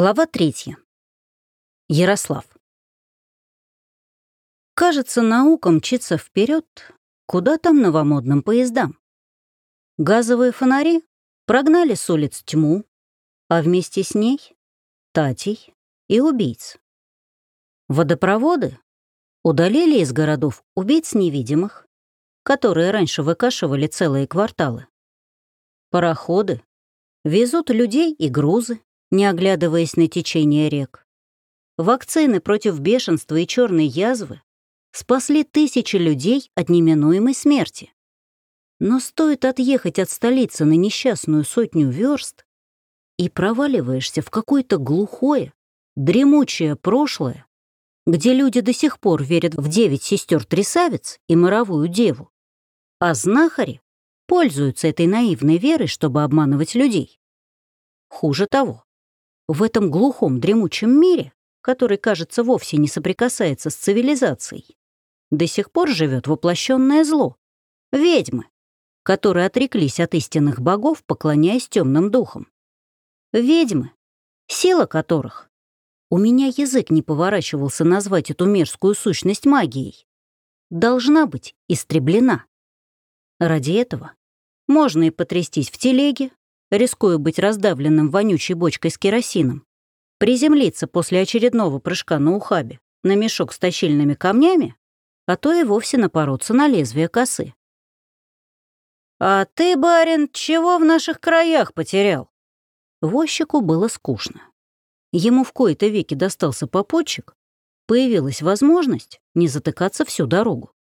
Глава третья. Ярослав. Кажется, наука мчится вперед, куда там новомодным поездам. Газовые фонари прогнали с улиц тьму, а вместе с ней — татей и убийц. Водопроводы удалили из городов убийц невидимых, которые раньше выкашивали целые кварталы. Пароходы везут людей и грузы, не оглядываясь на течение рек. Вакцины против бешенства и черной язвы спасли тысячи людей от неминуемой смерти. Но стоит отъехать от столицы на несчастную сотню верст, и проваливаешься в какое-то глухое, дремучее прошлое, где люди до сих пор верят в девять сестер-трясавиц и моровую деву, а знахари пользуются этой наивной верой, чтобы обманывать людей. Хуже того, в этом глухом дремучем мире, который, кажется, вовсе не соприкасается с цивилизацией, до сих пор живет воплощенное зло — ведьмы, которые отреклись от истинных богов, поклоняясь темным духам. Ведьмы, сила которых у меня язык не поворачивался назвать эту мерзкую сущность магией, должна быть истреблена. Ради этого можно и потрястись в телеге, рискуя быть раздавленным вонючей бочкой с керосином, приземлиться после очередного прыжка на ухабе на мешок с точильными камнями, а то и вовсе напороться на лезвие косы. «А ты, барин, чего в наших краях потерял?» Возчику было скучно. Ему в кои-то веки достался попутчик, появилась возможность не затыкаться всю дорогу.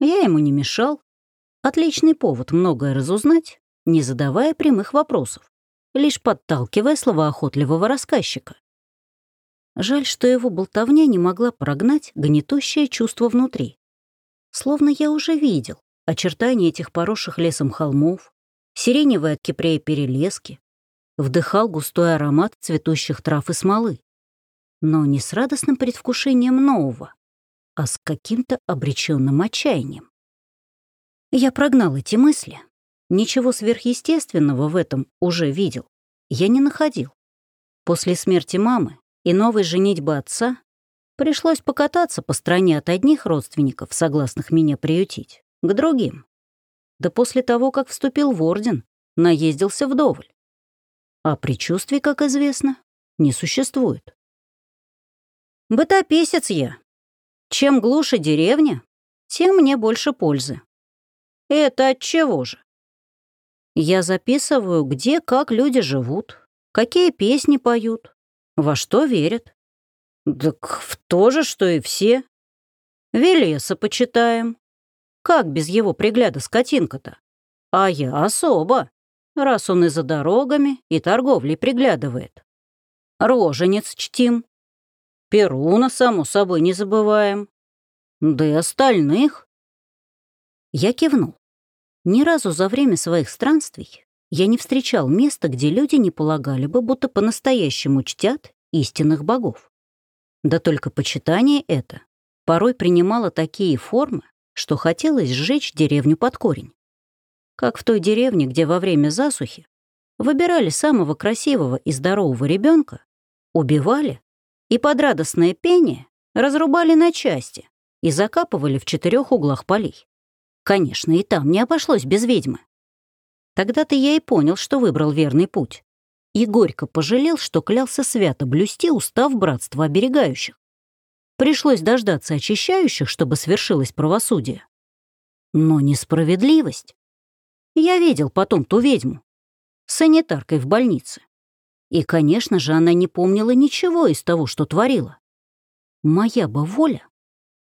Я ему не мешал. Отличный повод многое разузнать, не задавая прямых вопросов, лишь подталкивая словоохотливого рассказчика. Жаль, что его болтовня не могла прогнать гнетущее чувство внутри. Словно я уже видел очертания этих поросших лесом холмов, сиреневые от кипрея перелески, вдыхал густой аромат цветущих трав и смолы. Но не с радостным предвкушением нового, а с каким-то обреченным отчаянием. Я прогнал эти мысли. Ничего сверхъестественного в этом уже видел. Я не находил. После смерти мамы и новой женитьбы отца пришлось покататься по стране от одних родственников, согласных меня приютить, к другим. Да после того, как вступил в орден, наездился вдоволь. А предчувствий, как известно, не существует. Бытописец я. Чем глуше деревня, тем мне больше пользы. Это от чего же? Я записываю, где как люди живут, какие песни поют, во что верят. Так в то же, что и все. Велеса почитаем. Как без его пригляда скотинка-то? А я особо раз он и за дорогами, и торговлей приглядывает. Роженец чтим. Перуна, само собой, не забываем. Да и остальных. Я кивнул. Ни разу за время своих странствий я не встречал места, где люди не полагали бы, будто по-настоящему чтят истинных богов. Да только почитание это порой принимало такие формы, что хотелось сжечь деревню под корень как в той деревне, где во время засухи выбирали самого красивого и здорового ребенка, убивали и под радостное пение разрубали на части и закапывали в четырех углах полей. Конечно, и там не обошлось без ведьмы. Тогда-то я и понял, что выбрал верный путь. И горько пожалел, что клялся свято блюсти устав братства оберегающих. Пришлось дождаться очищающих, чтобы свершилось правосудие. Но несправедливость я видел потом ту ведьму. Санитаркой в больнице. И, конечно же, она не помнила ничего из того, что творила. Моя бы воля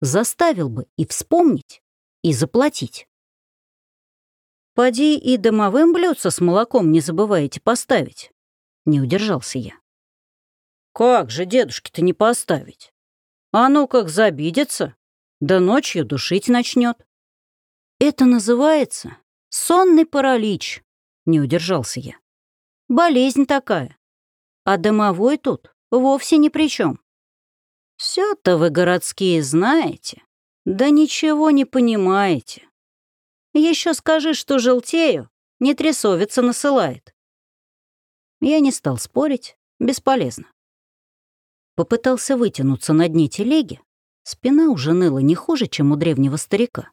заставил бы и вспомнить, и заплатить. «Поди и домовым блюдца с молоком не забываете поставить», — не удержался я. «Как же дедушке-то не поставить? А ну как забидится, да ночью душить начнет. Это называется Сонный паралич, не удержался я. Болезнь такая. А домовой тут вовсе ни при чем. Все-то вы городские знаете, да ничего не понимаете. Еще скажи, что желтею, не трясовица насылает. Я не стал спорить, бесполезно. Попытался вытянуться на дне телеги. Спина уже ныла не хуже, чем у древнего старика.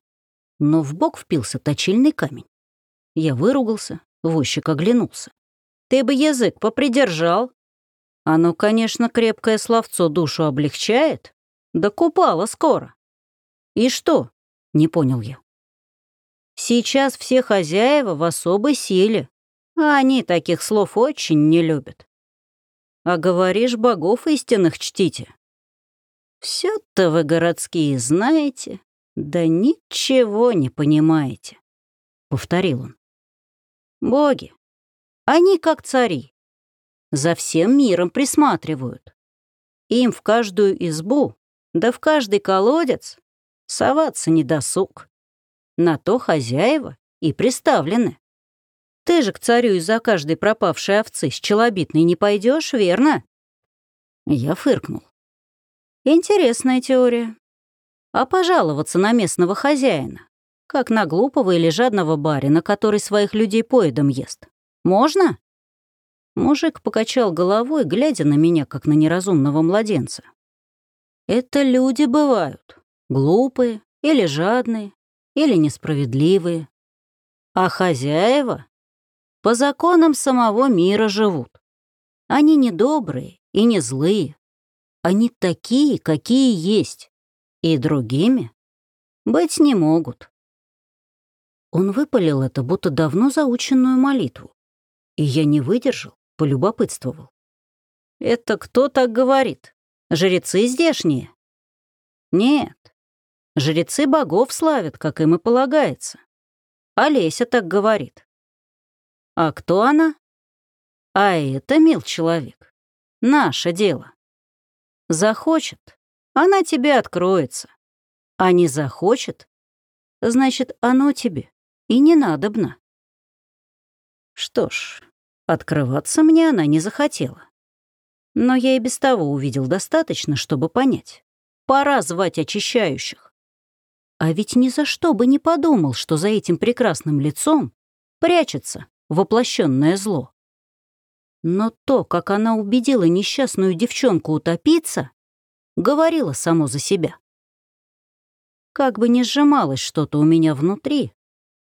Но в бок впился точильный камень. Я выругался, возчик оглянулся. «Ты бы язык попридержал!» Оно, конечно, крепкое словцо душу облегчает, да купало скоро. «И что?» — не понял я. «Сейчас все хозяева в особой силе, а они таких слов очень не любят. А говоришь, богов истинных чтите. Все-то вы городские знаете, да ничего не понимаете», — повторил он. «Боги, они как цари, за всем миром присматривают. Им в каждую избу, да в каждый колодец соваться не досуг. На то хозяева и приставлены. Ты же к царю из-за каждой пропавшей овцы с челобитной не пойдешь, верно? Я фыркнул. Интересная теория. А пожаловаться на местного хозяина, как на глупого или жадного барина, который своих людей поедом ест, можно? Мужик покачал головой, глядя на меня, как на неразумного младенца. Это люди бывают. Глупые, или жадные, или несправедливые. А хозяева по законам самого мира живут. Они не добрые и не злые. Они такие, какие есть. И другими быть не могут. Он выпалил это, будто давно заученную молитву. И я не выдержал, полюбопытствовал. «Это кто так говорит? Жрецы здешние?» «Нет, жрецы богов славят, как им и полагается. Олеся так говорит». «А кто она?» «А это, мил человек, наше дело. Захочет, она тебе откроется. А не захочет, значит, оно тебе и не надобно». Что ж, Открываться мне она не захотела. Но я и без того увидел достаточно, чтобы понять. Пора звать очищающих. А ведь ни за что бы не подумал, что за этим прекрасным лицом прячется воплощенное зло. Но то, как она убедила несчастную девчонку утопиться, говорило само за себя. Как бы ни сжималось что-то у меня внутри,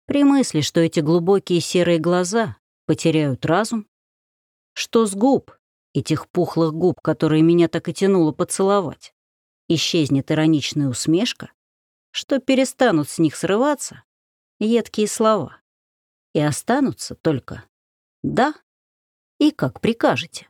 при мысли, что эти глубокие серые глаза потеряют разум? Что с губ, этих пухлых губ, которые меня так и тянуло поцеловать, исчезнет ироничная усмешка? Что перестанут с них срываться едкие слова? И останутся только «да» и «как прикажете».